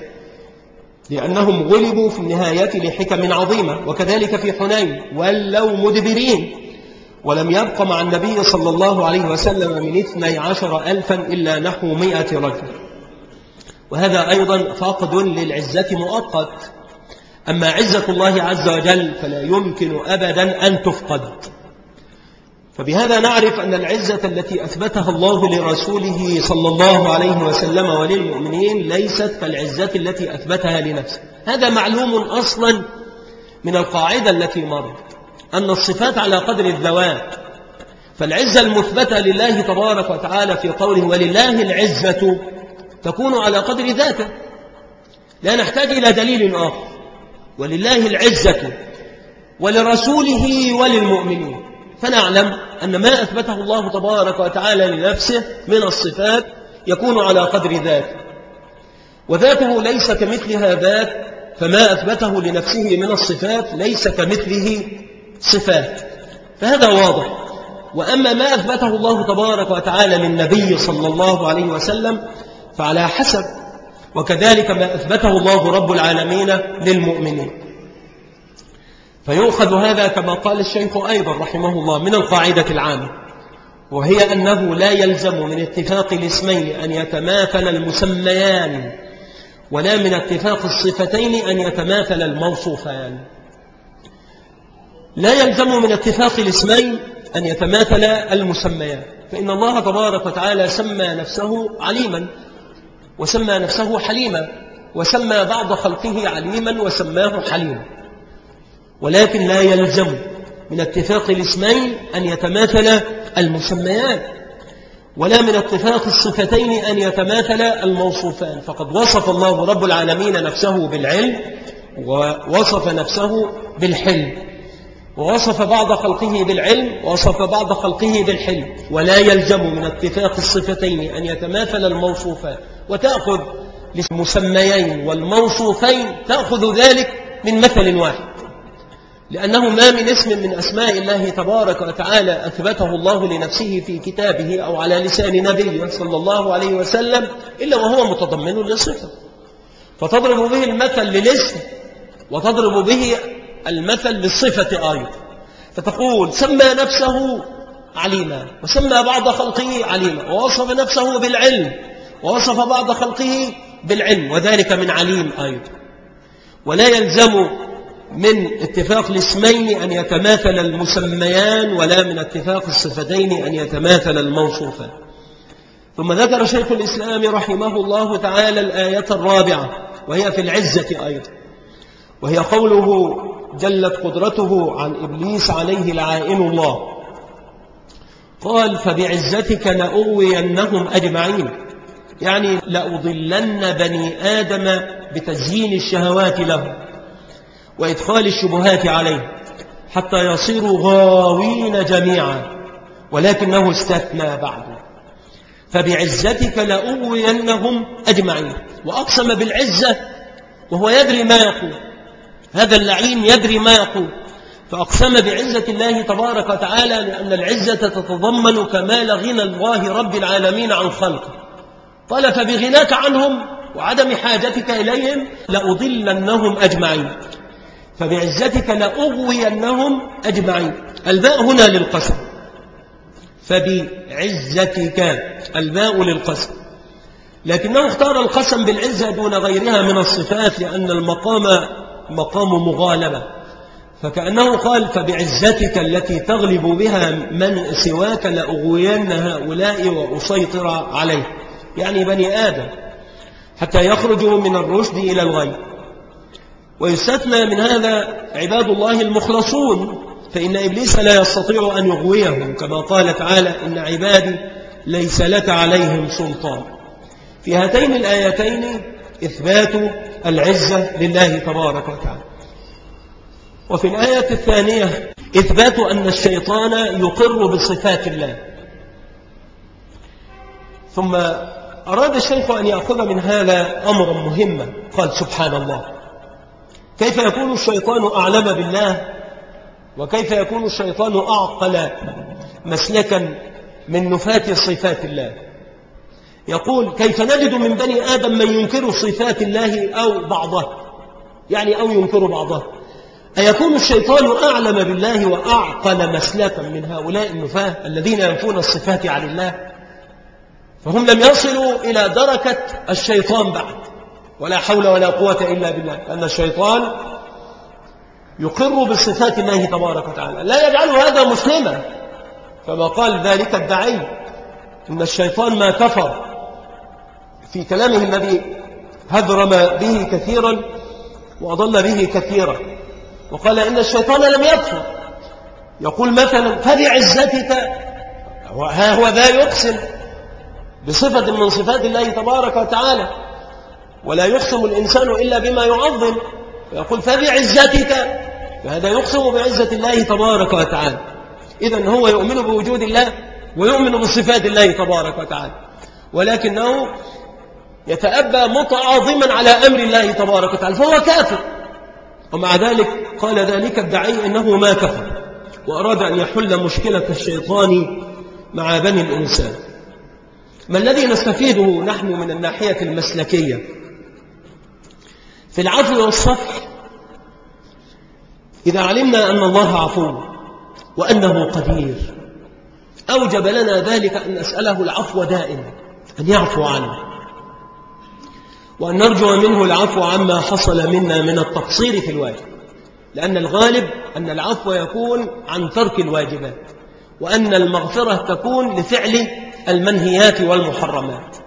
لأنهم غلبوا في النهاية لحكم عظيمة وكذلك في حنين ولوا مدبرين. ولم يبق مع النبي صلى الله عليه وسلم من اثني عشر ألفا إلا نحو مئة رجل. وهذا أيضا فاقد للعزة مؤقت. أما عزة الله عز وجل فلا يمكن أبدا أن تفقد. فبهذا نعرف أن العزة التي أثبتها الله لرسوله صلى الله عليه وسلم وللمؤمنين ليست كالعزة التي أثبتها لنفسه. هذا معلوم أصلا من القاعدة التي مرت أن الصفات على قدر الذوات. فالعزة المثبتة لله تبارك وتعالى في قوله ولله العزة تكون على قدر ذاته. لا نحتاج إلى دليل آخر. ولله العزة ولرسوله وللمؤمنين. فنعلم أن ما أثبته الله تبارك وتعالى لنفسه من الصفات يكون على قدر ذاته وذاته ليس كمثلها ذات فما أثبته لنفسه من الصفات ليس كمثله صفات. فهذا واضح. وأما ما أثبته الله تبارك وتعالى للنبي صلى الله عليه وسلم فعلى حسب. وكذلك ما أثبته الله رب العالمين للمؤمنين. فيؤخذ هذا كما قال الشيخ أيضا رحمه الله من القاعدة العامة وهي أنه لا يلزم من اتفاق الاسمين أن يتماثل المسميان ولا من اتفاق الصفتين أن يتماثل الموصوفان. لا يلزم من اتفاق الاسمين أن يتماثل المسميان فإن الله تبارك وتعالى سمى نفسه عليما وسمى نفسه حليما وسمى بعض خلقه عليما وسماه حليما. ولكن لا يلزم من اتفاق الاسمين أن يتماثل المسميات ولا من اتفاق الصفتين أن يتماثل الموصوفان. فقد وصف الله رب العالمين نفسه بالعلم ووصف نفسه بالحلم. ووصف بعض خلقه بالعلم ووصف بعض خلقه بالحلم. ولا يلزم من اتفاق الصفتين أن يتماثل الموصوفان. وتأخذ للمسميين والموصوفين تأخذ ذلك من مثل واحد. لأنه ما من اسم من أسماء الله تبارك وتعالى أثبته الله لنفسه في كتابه أو على لسان نبيه صلى الله عليه وسلم إلا وهو متضمن للصفة فتضرب به المثل للاسم وتضرب به المثل للصفة أيضا فتقول سمى نفسه عليما وسمى بعض خلقه عليما ووصف نفسه بالعلم ووصف بعض خلقه بالعلم وذلك من عليم أيضا ولا يلزم من اتفاق الاسمين أن يتماثل المسميان ولا من اتفاق الصفتين أن يتماثل الموصوفان. ثم ذكر شيخ الإسلام رحمه الله تعالى الآية الرابعة وهي في العزة أيضا. وهي قوله جلت قدرته عن إبليس عليه لعائن الله. قال فبعزتك لأغوينهم أجمعين. يعني لأضلن بني آدم بتزيين الشهوات له وإدخال الشبهات عليه حتى يصيروا غاوين جميعا ولكنه استثنى بعد. فبعزتك لأغوينهم أجمعين وأقسم بالعزة وهو يدري ما يقول. هذا اللعين يدري ما يقول. فأقسم بعزة الله تبارك وتعالى لأن العزة تتضمن كمال غنى الله رب العالمين عن خلقه. قال فبغناك عنهم وعدم حاجتك إليهم لأضلنهم أجمعين. فبعزتك لأغوينهم أجمعين. الباء هنا للقسم. فبعزتك الباء للقسم. لكنه اختار القسم بالعزة دون غيرها من الصفات لأن المقام مقام مغالبة. فكأنه قال فبعزتك التي تغلب بها من سواك لأغوين هؤلاء وأسيطر عليه يعني بني آدم حتى يخرجوا من الرشد إلى الغي ويستثنى من هذا عباد الله المخلصون فإن إبليس لا يستطيع أن يغويهم كما قال تعالى إن عبادي ليس لك عليهم سلطان. في هاتين الآيتين إثبات العزة لله تبارك وتعالى. وفي الآية الثانية إثبات أن الشيطان يقر بصفات الله. ثم أراد الشيخ أن يأخذ من هذا أمرا مهما قال سبحان الله. كيف يكون الشيطان أعلم بالله؟ وكيف يكون الشيطان أعقل مسلكا من نفاة صفات الله؟ يقول كيف نجد من بني آدم من ينكر صفات الله أو بعضها يعني أو ينكر بعضها أيكون الشيطان أعلم بالله وأعقل مسلكا من هؤلاء النفاة الذين ينفون الصفات عن الله؟ فهم لم يصلوا إلى دركة الشيطان بعد. ولا حول ولا قوة إلا بالله. لأن الشيطان يقر بصفات الله تبارك وتعالى. لا يجعل هذا مسلما. كما قال ذلك الدعي إن الشيطان ما كفر في كلامه الذي هذرم به كثيرا وأضل به كثيرا. وقال إن الشيطان لم يكفر. يقول مثلا فبعزتك ها هو ذا يقسم بصفة من صفات الله تبارك وتعالى. ولا يقسم الإنسان إلا بما يعظم. يقول فبعزتك. فهذا يقسم بعزة الله تبارك وتعالى. إذا هو يؤمن بوجود الله ويؤمن بصفات الله تبارك وتعالى. ولكنه يتأبى متعاظما على أمر الله تبارك وتعالى فهو كافر. ومع ذلك قال ذلك الدعي إنه ما كفر وأراد أن يحل مشكلة الشيطان مع بني الإنسان. ما الذي نستفيده نحن من الناحية المسلكية؟ في العفو والصفح. إذا علمنا أن الله عفو وأنه قدير أوجب لنا ذلك أن نسأله العفو دائما أن يعفو عنه. وأن نرجو منه العفو عما حصل منا من التقصير في الواجب. لأن الغالب أن العفو يكون عن ترك الواجبات وأن المغفرة تكون لفعل المنهيات والمحرمات.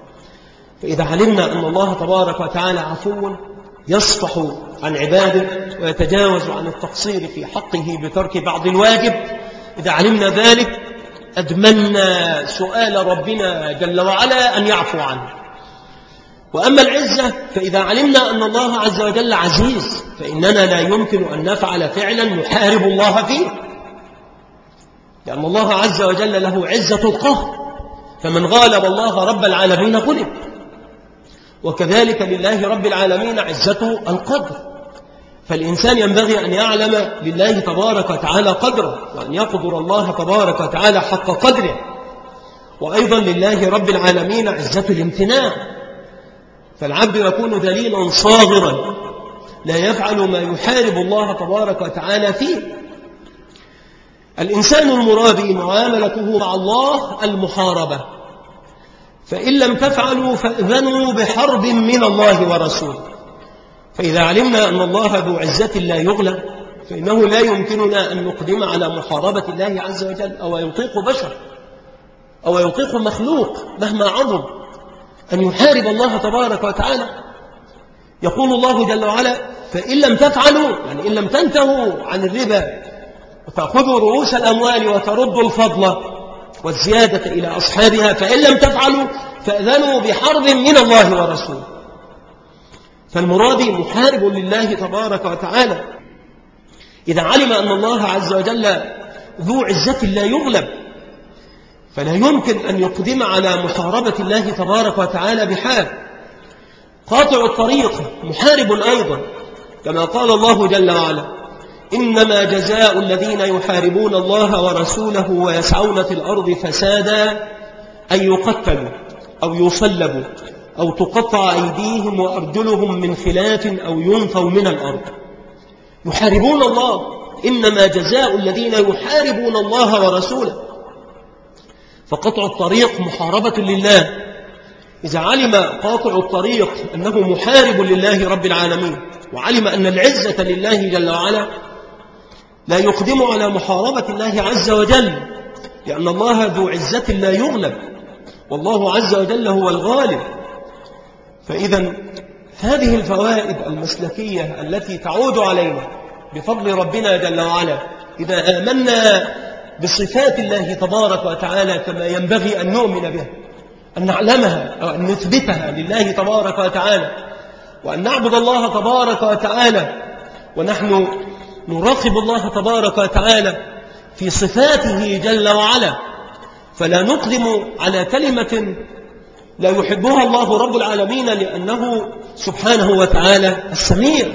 فإذا علمنا أن الله تبارك وتعالى عفو يصفح عن عباده ويتجاوز عن التقصير في حقه بترك بعض الواجب. إذا علمنا ذلك أدمنا سؤال ربنا جل وعلا أن يعفو عنه. وأما العزة فإذا علمنا أن الله عز وجل عزيز فإننا لا يمكن أن نفعل فعلا نحارب الله فيه. لأن الله عز وجل له عزة القهر. فمن غالب الله رب العالمين غلب. وكذلك لله رب العالمين عزة القدر. فالإنسان ينبغي أن يعلم لله تبارك وتعالى قدره وأن يقدر الله تبارك وتعالى حق قدره. وأيضا لله رب العالمين عزة الامتناع. فالعبد يكون ذليلا صاغرا لا يفعل ما يحارب الله تبارك وتعالى فيه. الإنسان المرابي معاملته مع الله المحاربة. فإن لم تفعلوا فأذنوا بحرب من الله ورسوله فإذا علمنا أن الله ذو عزة لا يغلب فإنه لا يمكننا أن نقدم على محاربة الله عز وجل أو يطيق بشر أو يطيق مخلوق مهما عظم أن يحارب الله تبارك وتعالى. يقول الله جل وعلا فإن لم تفعلوا يعني إن لم تنتهوا عن الربا وتأخذوا رؤوس الأموال وتردوا الفضل والزيادة إلى أصحابها فإن لم تفعلوا فأذنوا بحرب من الله ورسوله. فالمراد محارب لله تبارك وتعالى. إذا علم أن الله عز وجل ذو عزة لا يغلب فلا يمكن أن يقدم على محاربة الله تبارك وتعالى بحال. قاطع الطريق محارب أيضا كما قال الله جل وعلا إنما جزاء الذين يحاربون الله ورسوله ويسعون في الأرض فسادا أن يقتلوا أو يصلبوا أو تقطع أيديهم وأرجلهم من خلاف أو ينفوا من الأرض. يحاربون الله. إنما جزاء الذين يحاربون الله ورسوله. فقطع الطريق محاربة لله. إذا علم قاطع الطريق أنه محارب لله رب العالمين وعلم أن العزة لله جل وعلا لا يقدم على محاربة الله عز وجل لأن الله ذو عزة لا يغلب والله عز وجل هو الغالب. فإذا هذه الفوائد المسلكية التي تعود علينا بفضل ربنا جل وعلا إذا آمنا بصفات الله تبارك وتعالى كما ينبغي أن نؤمن بها أن نعلمها أو أن نثبتها لله تبارك وتعالى وأن نعبد الله تبارك وتعالى ونحن نراقب الله تبارك وتعالى في صفاته جل وعلا. فلا نقدم على كلمة لا يحبها الله رب العالمين لأنه سبحانه وتعالى السميع.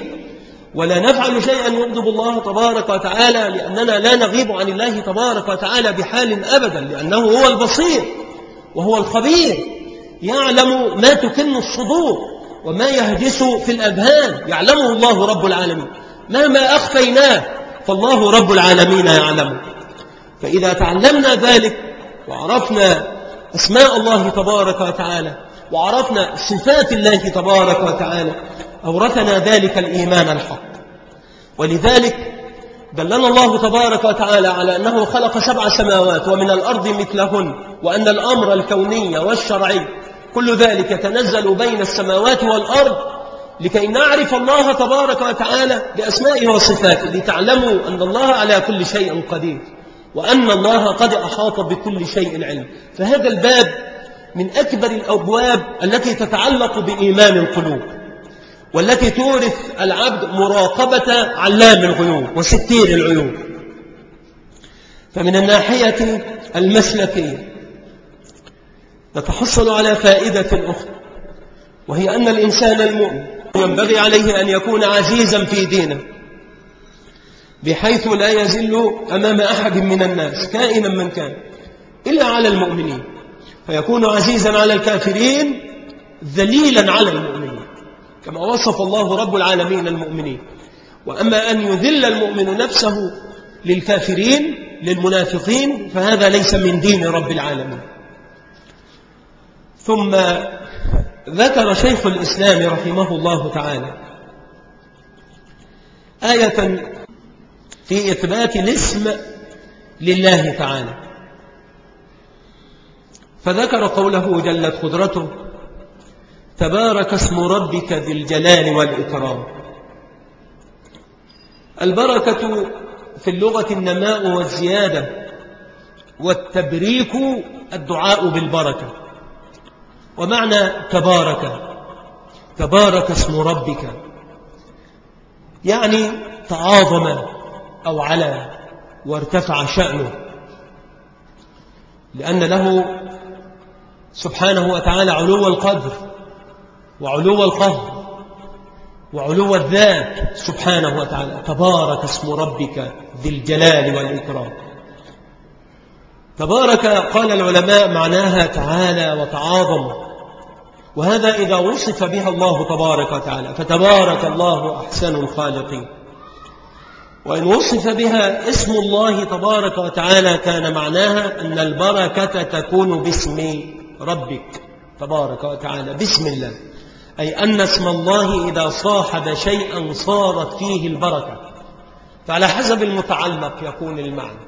ولا نفعل شيئا يغضب الله تبارك وتعالى لأننا لا نغيب عن الله تبارك وتعالى بحال أبدا لأنه هو البصير وهو الخبير. يعلم ما تكن الصدور وما يهدس في الأذهان يعلمه الله رب العالمين. مهما أخفيناه فالله رب العالمين يعلمه فإذا تعلمنا ذلك وعرفنا أسماء الله تبارك وتعالى وعرفنا صفات الله تبارك وتعالى أورثنا ذلك الإيمان الحق. ولذلك دلنا الله تبارك وتعالى على أنه خلق سبع سماوات ومن الأرض مثلهن وأن الأمر الكوني والشرعي كل ذلك تنزل بين السماوات والأرض لكي نعرف الله تبارك وتعالى بأسمائه وصفاته لتعلموا أن الله على كل شيء قدير وأن الله قد أحاط بكل شيء علم. فهذا الباب من أكبر الأبواب التي تتعلق بإيمان القلوب والتي تورث العبد مراقبة علام الغيوب وستير العيوب. فمن الناحية المسلكية نتحصل على فائدة أخرى وهي أن الإنسان المؤمن ينبغي عليه أن يكون عزيزا في دينه بحيث لا يزل أمام أحد من الناس كائنا من كان إلا على المؤمنين. فيكون عزيزا على الكافرين ذليلا على المؤمنين كما وصف الله رب العالمين المؤمنين. وأما أن يذل المؤمن نفسه للكافرين للمنافقين فهذا ليس من دين رب العالمين. ثم ذكر شيخ الإسلام رحمه الله تعالى آية في إثبات الاسم لله تعالى. فذكر قوله جلت قدرته تبارك اسم ربك ذي الجلال والإكرام البركة في اللغة النماء والزيادة والتبريك الدعاء بالبركة. ومعنى تبارك. تبارك اسم ربك. يعني تعاظم أو على وارتفع شأنه. لأن له سبحانه وتعالى علو القدر وعلو القهر وعلو الذات سبحانه وتعالى. تبارك اسم ربك ذي الجلال والإكرام. تبارك قال العلماء معناها تعالى وتعاظم. وهذا إذا وصف بها الله تبارك وتعالى فتبارك الله أحسن الخالقين. وإن وصف بها اسم الله تبارك وتعالى كان معناها أن البركة تكون باسم ربك تبارك وتعالى بسم الله. أي أن اسم الله إذا صاحب شيئا صارت فيه البركة. فعلى حسب المتعلق يكون المعنى.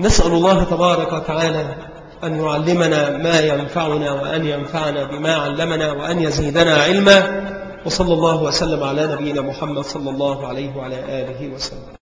نسأل الله تبارك وتعالى أن يعلمنا ما ينفعنا وأن ينفعنا بما علمنا وأن يزيدنا علما. وصلى الله وسلم على نبينا محمد صلى الله عليه وعلى آله وسلم.